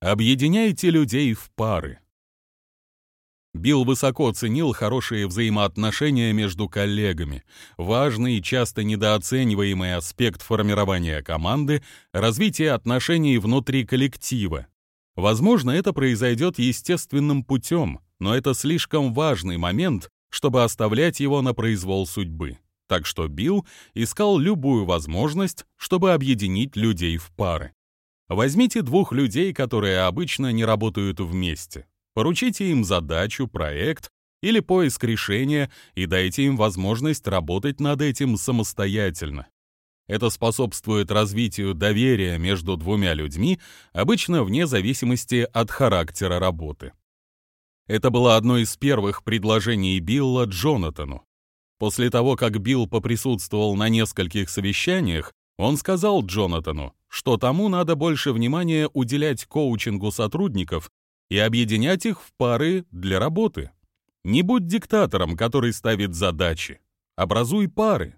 Объединяйте людей в пары. Билл высоко ценил хорошие взаимоотношения между коллегами, важный и часто недооцениваемый аспект формирования команды — развитие отношений внутри коллектива. Возможно, это произойдет естественным путем, но это слишком важный момент, чтобы оставлять его на произвол судьбы. Так что Билл искал любую возможность, чтобы объединить людей в пары. Возьмите двух людей, которые обычно не работают вместе. Поручите им задачу, проект или поиск решения и дайте им возможность работать над этим самостоятельно. Это способствует развитию доверия между двумя людьми, обычно вне зависимости от характера работы. Это было одно из первых предложений Билла Джонатану. После того, как Билл поприсутствовал на нескольких совещаниях, он сказал Джонатану, что тому надо больше внимания уделять коучингу сотрудников и объединять их в пары для работы. Не будь диктатором, который ставит задачи. Образуй пары.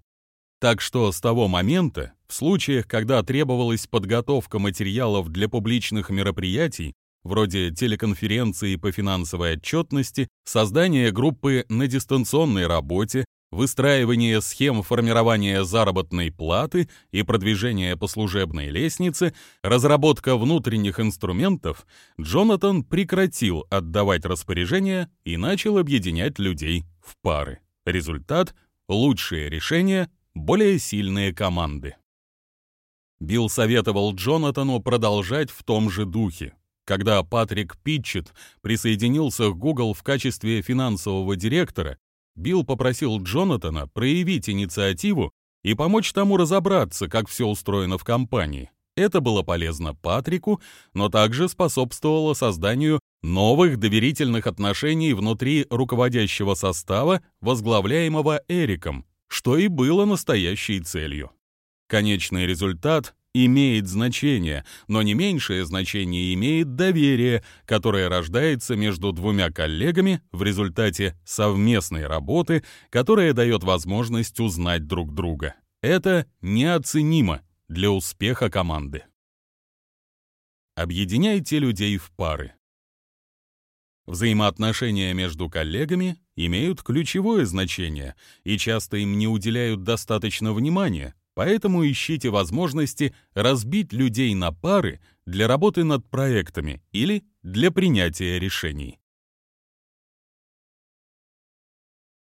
Так что с того момента, в случаях, когда требовалась подготовка материалов для публичных мероприятий, вроде телеконференции по финансовой отчетности, создание группы на дистанционной работе, выстраивание схем формирования заработной платы и продвижение по служебной лестнице, разработка внутренних инструментов, Джонатан прекратил отдавать распоряжения и начал объединять людей в пары. Результат — лучшие решения, более сильные команды. Билл советовал Джонатану продолжать в том же духе. Когда Патрик Питчет присоединился к Google в качестве финансового директора, Билл попросил Джонатана проявить инициативу и помочь тому разобраться, как все устроено в компании. Это было полезно Патрику, но также способствовало созданию новых доверительных отношений внутри руководящего состава, возглавляемого Эриком, что и было настоящей целью. Конечный результат имеет значение, но не меньшее значение имеет доверие, которое рождается между двумя коллегами в результате совместной работы, которая дает возможность узнать друг друга. Это неоценимо для успеха команды. Объединяйте людей в пары. Взаимоотношения между коллегами имеют ключевое значение и часто им не уделяют достаточно внимания, Поэтому ищите возможности разбить людей на пары для работы над проектами или для принятия решений.